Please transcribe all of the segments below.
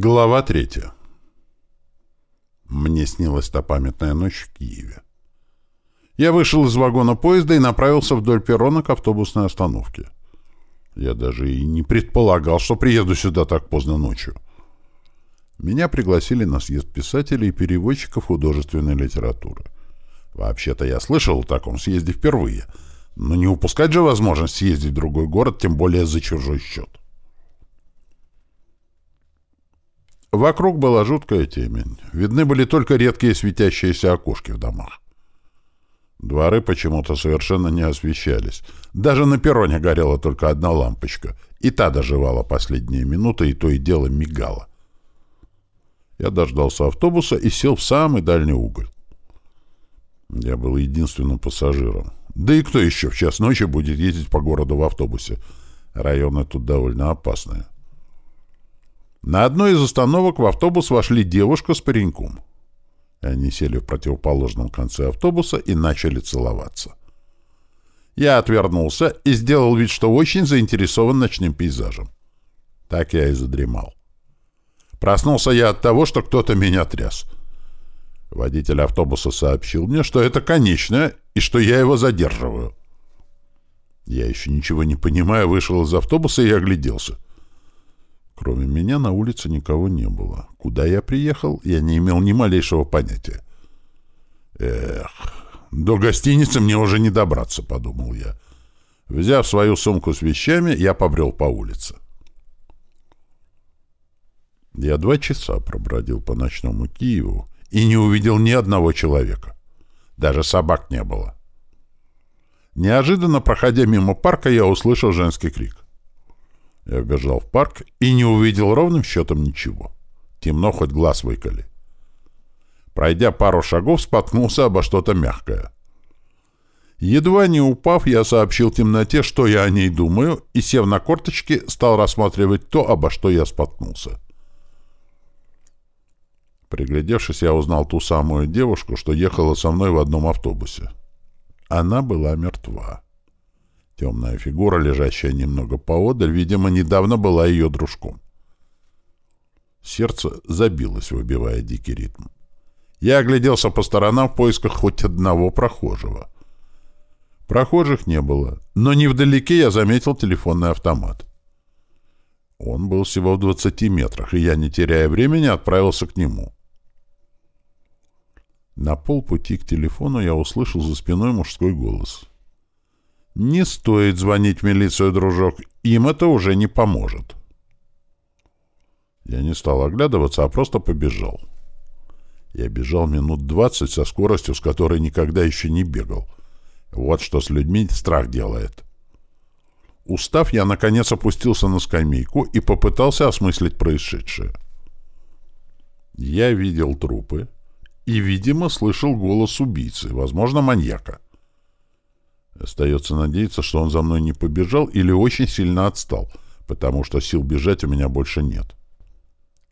Глава третья. Мне снилась та памятная ночь в Киеве. Я вышел из вагона поезда и направился вдоль перрона к автобусной остановке. Я даже и не предполагал, что приеду сюда так поздно ночью. Меня пригласили на съезд писателей и переводчиков художественной литературы. Вообще-то я слышал о таком съезде впервые, но не упускать же возможность съездить в другой город, тем более за чужой счет. Вокруг была жуткая темень. Видны были только редкие светящиеся окошки в домах. Дворы почему-то совершенно не освещались. Даже на перроне горела только одна лампочка. И та доживала последние минуты, и то и дело мигала. Я дождался автобуса и сел в самый дальний уголь. Я был единственным пассажиром. Да и кто еще в час ночи будет ездить по городу в автобусе? Районы тут довольно опасные. На одной из остановок в автобус вошли девушка с пареньком. Они сели в противоположном конце автобуса и начали целоваться. Я отвернулся и сделал вид, что очень заинтересован ночным пейзажем. Так я и задремал. Проснулся я от того, что кто-то меня тряс. Водитель автобуса сообщил мне, что это конечное и что я его задерживаю. Я еще ничего не понимая, вышел из автобуса и огляделся. Меня на улице никого не было. Куда я приехал, я не имел ни малейшего понятия. Эх, до гостиницы мне уже не добраться, подумал я. Взяв свою сумку с вещами, я побрел по улице. Я два часа пробродил по ночному Киеву и не увидел ни одного человека. Даже собак не было. Неожиданно, проходя мимо парка, я услышал женский крик. Я вбежал в парк и не увидел ровным счетом ничего. Темно, хоть глаз выколи. Пройдя пару шагов, споткнулся обо что-то мягкое. Едва не упав, я сообщил темноте, что я о ней думаю, и, сев на корточки, стал рассматривать то, обо что я споткнулся. Приглядевшись, я узнал ту самую девушку, что ехала со мной в одном автобусе. Она была мертва. Темная фигура, лежащая немного поодаль, видимо, недавно была ее дружком. Сердце забилось, выбивая дикий ритм. Я огляделся по сторонам в поисках хоть одного прохожего. Прохожих не было, но невдалеке я заметил телефонный автомат. Он был всего в 20 метрах, и я, не теряя времени, отправился к нему. На полпути к телефону я услышал за спиной мужской голос. Не стоит звонить в милицию, дружок. Им это уже не поможет. Я не стал оглядываться, а просто побежал. Я бежал минут двадцать со скоростью, с которой никогда еще не бегал. Вот что с людьми страх делает. Устав, я, наконец, опустился на скамейку и попытался осмыслить происшедшее. Я видел трупы и, видимо, слышал голос убийцы, возможно, маньяка. Остается надеяться, что он за мной не побежал или очень сильно отстал, потому что сил бежать у меня больше нет.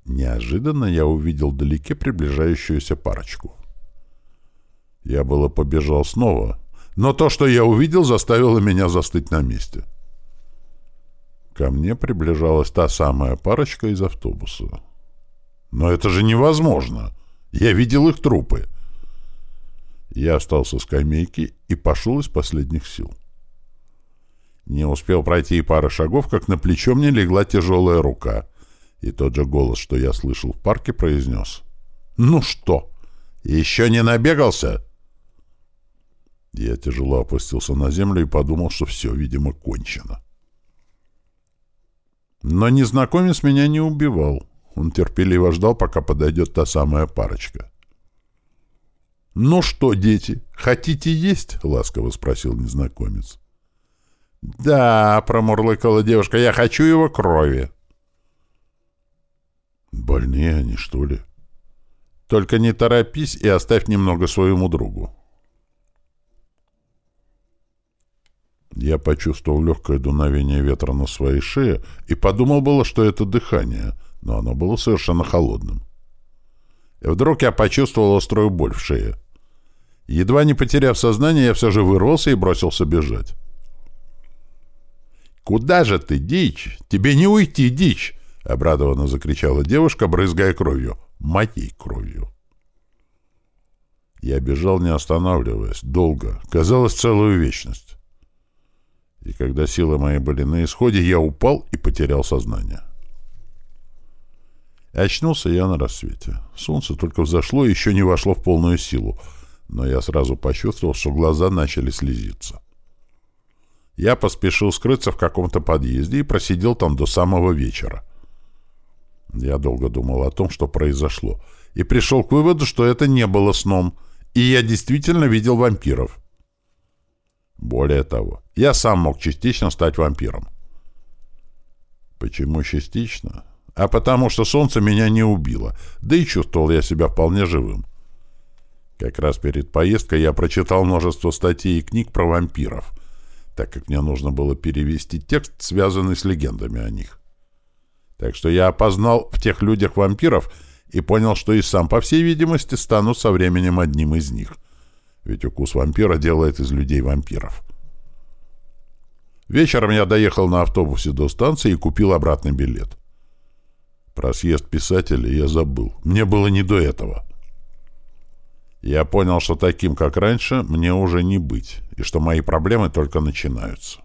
Неожиданно я увидел вдалеке приближающуюся парочку. Я было побежал снова, но то, что я увидел, заставило меня застыть на месте. Ко мне приближалась та самая парочка из автобуса. Но это же невозможно. Я видел их трупы. Я встал со скамейки и пошел из последних сил. Не успел пройти и пары шагов, как на плечо мне легла тяжелая рука, и тот же голос, что я слышал в парке, произнес. «Ну что, еще не набегался?» Я тяжело опустился на землю и подумал, что все, видимо, кончено. Но незнакомец меня не убивал. Он терпеливо ждал, пока подойдет та самая парочка. «Ну что, дети, хотите есть?» — ласково спросил незнакомец. «Да», — промурлыкала девушка, — «я хочу его крови». «Больные они, что ли?» «Только не торопись и оставь немного своему другу». Я почувствовал легкое дуновение ветра на своей шее и подумал было, что это дыхание, но оно было совершенно холодным. И вдруг я почувствовал острую боль в шее. Едва не потеряв сознание, я все же вырвался и бросился бежать. «Куда же ты, дичь? Тебе не уйти, дичь!» Обрадованно закричала девушка, брызгая кровью. Моей кровью. Я бежал, не останавливаясь, долго, казалось, целую вечность. И когда силы мои были на исходе, я упал и потерял сознание. Очнулся я на рассвете. Солнце только взошло и еще не вошло в полную силу, но я сразу почувствовал, что глаза начали слезиться. Я поспешил скрыться в каком-то подъезде и просидел там до самого вечера. Я долго думал о том, что произошло, и пришел к выводу, что это не было сном, и я действительно видел вампиров. Более того, я сам мог частично стать вампиром. Почему частично? А потому что солнце меня не убило, да и чувствовал я себя вполне живым. Как раз перед поездкой я прочитал множество статей и книг про вампиров, так как мне нужно было перевести текст, связанный с легендами о них. Так что я опознал в тех людях вампиров и понял, что и сам, по всей видимости, стану со временем одним из них. Ведь укус вампира делает из людей вампиров. Вечером я доехал на автобусе до станции и купил обратный билет. Про съезд писателя я забыл. Мне было не до этого. Я понял, что таким, как раньше, мне уже не быть, и что мои проблемы только начинаются.